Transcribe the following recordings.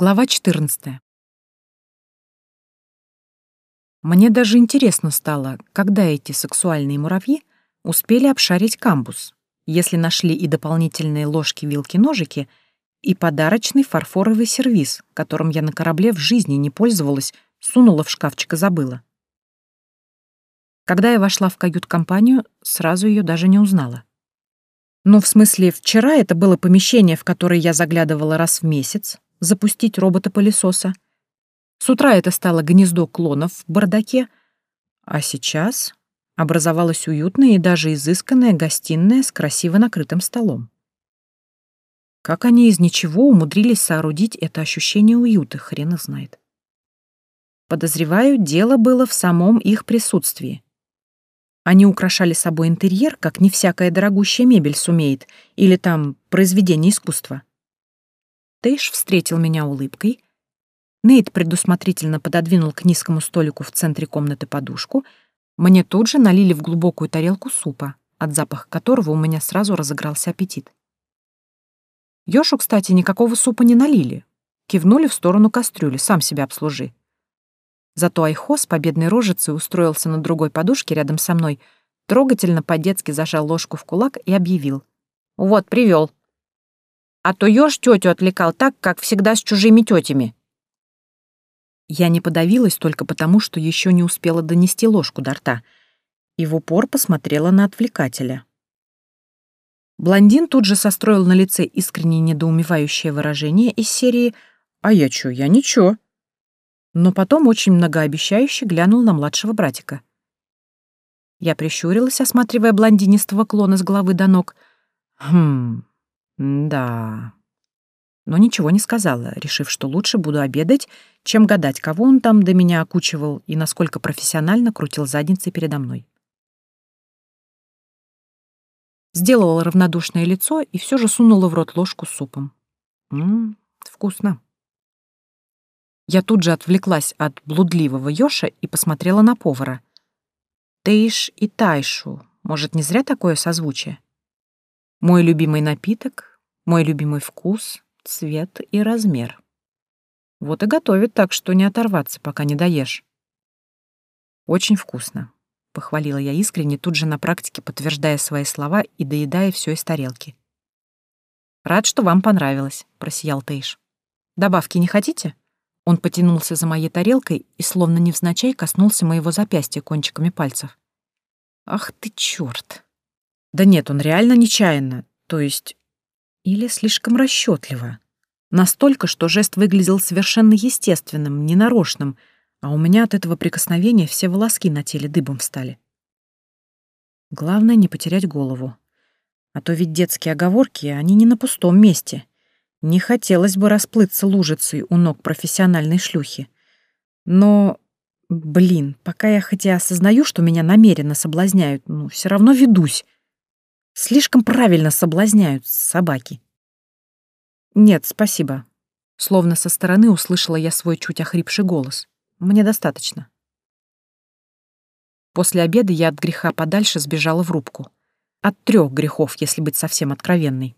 Глава 14. Мне даже интересно стало, когда эти сексуальные муравьи успели обшарить камбус, если нашли и дополнительные ложки-вилки-ножики, и подарочный фарфоровый сервиз, которым я на корабле в жизни не пользовалась, сунула в шкафчик и забыла. Когда я вошла в кают-компанию, сразу ее даже не узнала. Ну, в смысле, вчера это было помещение, в которое я заглядывала раз в месяц, запустить робота-пылесоса. С утра это стало гнездо клонов в бардаке, а сейчас образовалась уютная и даже изысканная гостиная с красиво накрытым столом. Как они из ничего умудрились соорудить это ощущение уюта, хрен их знает. Подозреваю, дело было в самом их присутствии. Они украшали собой интерьер, как не всякая дорогущая мебель сумеет, или там произведение искусства. Тейш встретил меня улыбкой. Нейт предусмотрительно пододвинул к низкому столику в центре комнаты подушку. Мне тут же налили в глубокую тарелку супа, от запаха которого у меня сразу разыгрался аппетит. Ёшу, кстати, никакого супа не налили. Кивнули в сторону кастрюли, сам себя обслужи. Зато Айхо с победной рожицей устроился на другой подушке рядом со мной, трогательно по-детски зажал ложку в кулак и объявил. «Вот, привёл а то ёж тетю отвлекал так, как всегда с чужими тетями. Я не подавилась только потому, что еще не успела донести ложку до рта, и в упор посмотрела на отвлекателя. Блондин тут же состроил на лице искренне недоумевающее выражение из серии «А я чё, я ничего». Но потом очень многообещающе глянул на младшего братика. Я прищурилась, осматривая блондинистого клона с головы до ног. Хм, да. Но ничего не сказала, решив, что лучше буду обедать, чем гадать, кого он там до меня окучивал и насколько профессионально крутил задницей передо мной. Сделала равнодушное лицо и все же сунула в рот ложку с супом. Ммм, вкусно. Я тут же отвлеклась от блудливого Ёша и посмотрела на повара. Тейш и Тайшу. Может, не зря такое созвучие? Мой любимый напиток, мой любимый вкус, цвет и размер. Вот и готовит так, что не оторваться, пока не доешь. Очень вкусно, похвалила я искренне, тут же на практике подтверждая свои слова и доедая все из тарелки. Рад, что вам понравилось, просиял Тейш. Добавки не хотите? Он потянулся за моей тарелкой и словно невзначай коснулся моего запястья кончиками пальцев. Ах ты чёрт! Да нет, он реально нечаянно, то есть... Или слишком расчетливо. Настолько, что жест выглядел совершенно естественным, ненарочным, а у меня от этого прикосновения все волоски на теле дыбом встали. Главное — не потерять голову. А то ведь детские оговорки, они не на пустом месте. Не хотелось бы расплыться лужицей у ног профессиональной шлюхи. Но, блин, пока я хотя осознаю, что меня намеренно соблазняют, ну, все равно ведусь. Слишком правильно соблазняют собаки. Нет, спасибо. Словно со стороны услышала я свой чуть охрипший голос. Мне достаточно. После обеда я от греха подальше сбежала в рубку. От трех грехов, если быть совсем откровенной.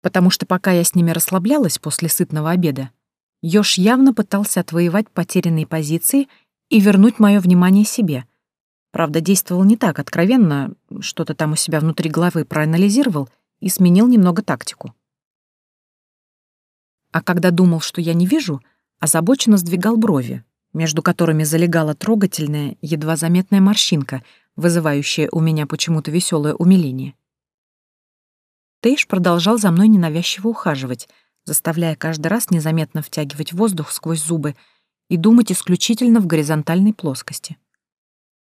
Потому что пока я с ними расслаблялась после сытного обеда, Ёж явно пытался отвоевать потерянные позиции и вернуть мое внимание себе — Правда, действовал не так откровенно, что-то там у себя внутри головы проанализировал и сменил немного тактику. А когда думал, что я не вижу, озабоченно сдвигал брови, между которыми залегала трогательная, едва заметная морщинка, вызывающая у меня почему-то веселое умиление. Тейш продолжал за мной ненавязчиво ухаживать, заставляя каждый раз незаметно втягивать воздух сквозь зубы и думать исключительно в горизонтальной плоскости.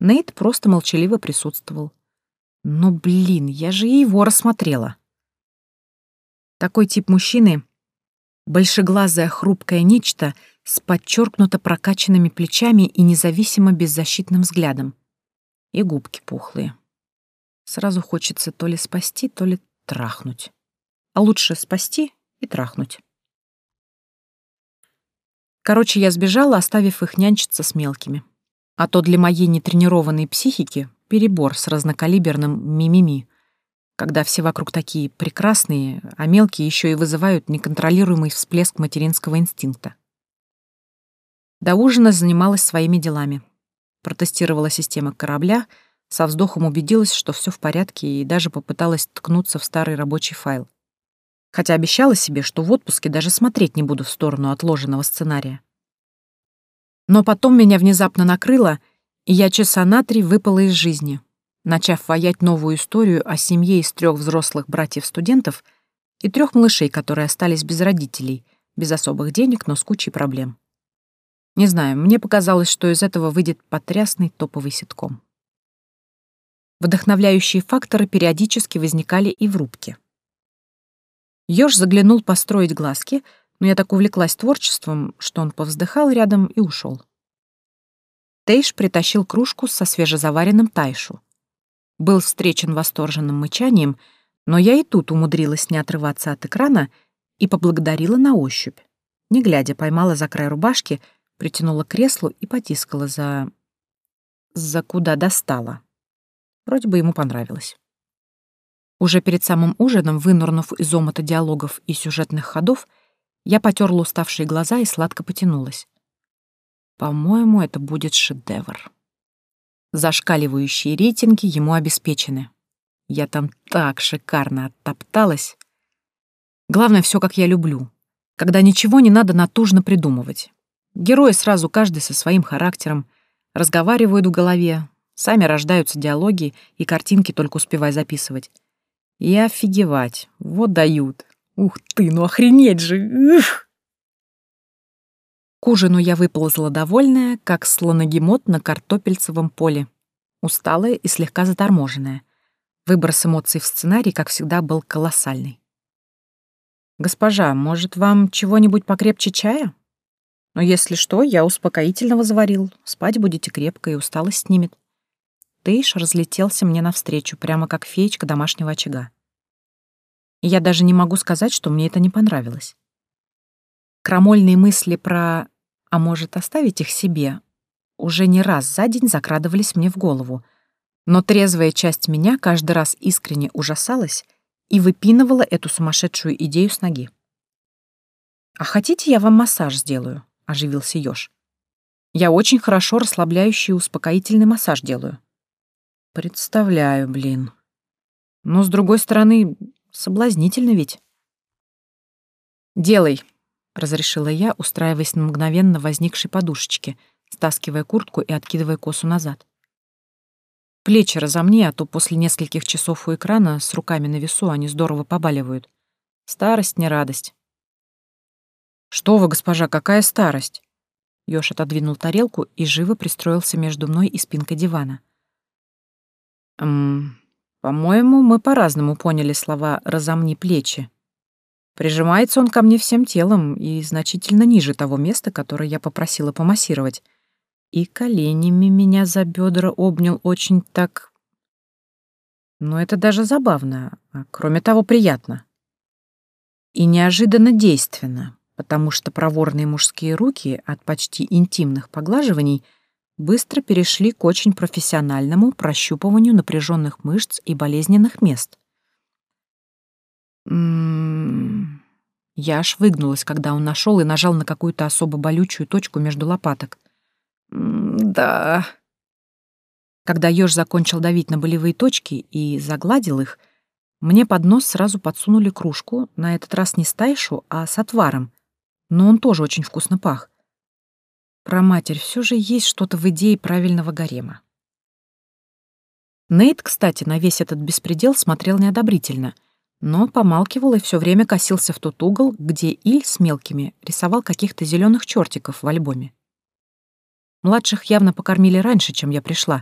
Нейт просто молчаливо присутствовал. Но, блин, я же его рассмотрела. Такой тип мужчины — большеглазое хрупкое нечто с подчеркнуто прокачанными плечами и независимо беззащитным взглядом. И губки пухлые. Сразу хочется то ли спасти, то ли трахнуть. А лучше спасти и трахнуть. Короче, я сбежала, оставив их нянчиться с мелкими. А то для моей нетренированной психики перебор с разнокалиберным мимими. когда все вокруг такие прекрасные, а мелкие еще и вызывают неконтролируемый всплеск материнского инстинкта. До ужина занималась своими делами. Протестировала системы корабля, со вздохом убедилась, что все в порядке, и даже попыталась ткнуться в старый рабочий файл. Хотя обещала себе, что в отпуске даже смотреть не буду в сторону отложенного сценария. Но потом меня внезапно накрыло, и я часа на три выпала из жизни, начав воять новую историю о семье из трех взрослых братьев-студентов и трех малышей, которые остались без родителей, без особых денег, но с кучей проблем. Не знаю, мне показалось, что из этого выйдет потрясный топовый ситком. Вдохновляющие факторы периодически возникали и в рубке. Ёж заглянул построить глазки, но я так увлеклась творчеством, что он повздыхал рядом и ушел. Тейш притащил кружку со свежезаваренным тайшу. Был встречен восторженным мычанием, но я и тут умудрилась не отрываться от экрана и поблагодарила на ощупь. Не глядя, поймала за край рубашки, притянула к креслу и потискала за... за куда достала. Вроде бы ему понравилось. Уже перед самым ужином, вынурнув из омута диалогов и сюжетных ходов, я потерла уставшие глаза и сладко потянулась. По-моему, это будет шедевр. Зашкаливающие рейтинги ему обеспечены. Я там так шикарно оттопталась. Главное, все как я люблю, когда ничего не надо натужно придумывать. Герои сразу каждый со своим характером, разговаривают в голове, сами рождаются диалоги и картинки только успевай записывать. И офигевать, вот дают. Ух ты, ну охренеть же! Ух! К ужину я выползла довольная, как слоногемот на картопельцевом поле. Усталая и слегка заторможенная. Выброс эмоций в сценарий, как всегда, был колоссальный. «Госпожа, может, вам чего-нибудь покрепче чая? Но если что, я успокоительного заварил. Спать будете крепко, и усталость снимет». Тейш разлетелся мне навстречу, прямо как феечка домашнего очага. Я даже не могу сказать, что мне это не понравилось. Крамольные мысли про а может, оставить их себе, уже не раз за день закрадывались мне в голову, но трезвая часть меня каждый раз искренне ужасалась и выпинывала эту сумасшедшую идею с ноги. «А хотите, я вам массаж сделаю?» — оживился Ёж. «Я очень хорошо расслабляющий и успокоительный массаж делаю». «Представляю, блин. Но, с другой стороны, соблазнительно ведь». «Делай», — разрешила я, устраиваясь на мгновенно возникшей подушечке, стаскивая куртку и откидывая косу назад. Плечи разомни, а то после нескольких часов у экрана с руками на весу они здорово побаливают. Старость не радость. «Что вы, госпожа, какая старость?» Ёж отодвинул тарелку и живо пристроился между мной и спинкой дивана. «Эм, по-моему, мы по-разному поняли слова «разомни плечи». Прижимается он ко мне всем телом и значительно ниже того места, которое я попросила помассировать. И коленями меня за бедра обнял очень так... Но это даже забавно, а кроме того приятно. И неожиданно действенно, потому что проворные мужские руки от почти интимных поглаживаний быстро перешли к очень профессиональному прощупыванию напряженных мышц и болезненных мест — М-м-м. Я аж выгнулась, когда он нашел и нажал на какую-то особо болючую точку между лопаток. «Да...» Когда еж закончил давить на болевые точки и загладил их, мне под нос сразу подсунули кружку, на этот раз не с тайшу, а с отваром, но он тоже очень вкусно пах. Про матерь все же есть что-то в идее правильного гарема. Нейт, кстати, на весь этот беспредел смотрел неодобрительно, но помалкивал и все время косился в тот угол, где Иль с мелкими рисовал каких-то зеленых чертиков в альбоме. Младших явно покормили раньше, чем я пришла,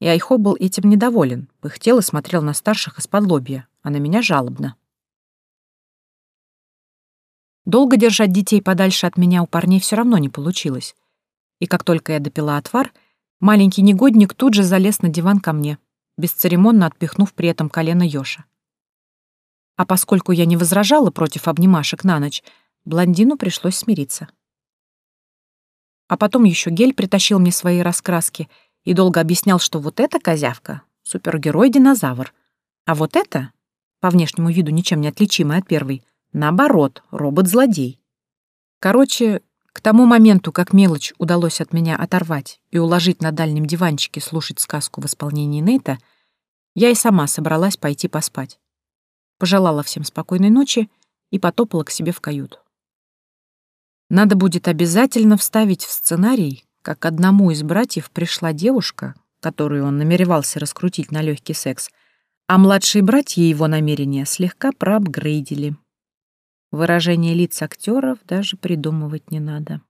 и Айхо был этим недоволен, пыхтел и смотрел на старших из-под лобья, а на меня жалобно. Долго держать детей подальше от меня у парней все равно не получилось. И как только я допила отвар, маленький негодник тут же залез на диван ко мне, бесцеремонно отпихнув при этом колено Ёша. А поскольку я не возражала против обнимашек на ночь, блондину пришлось смириться. А потом еще Гель притащил мне свои раскраски и долго объяснял, что вот эта козявка — супергерой-динозавр, а вот это по внешнему виду ничем не отличимый от первой. Наоборот, робот-злодей. Короче, к тому моменту, как мелочь удалось от меня оторвать и уложить на дальнем диванчике слушать сказку в исполнении Нейта, я и сама собралась пойти поспать. Пожелала всем спокойной ночи и потопала к себе в каюту. Надо будет обязательно вставить в сценарий, как одному из братьев пришла девушка, которую он намеревался раскрутить на легкий секс, а младшие братья его намерения слегка проапгрейдили. Выражение лиц актеров даже придумывать не надо.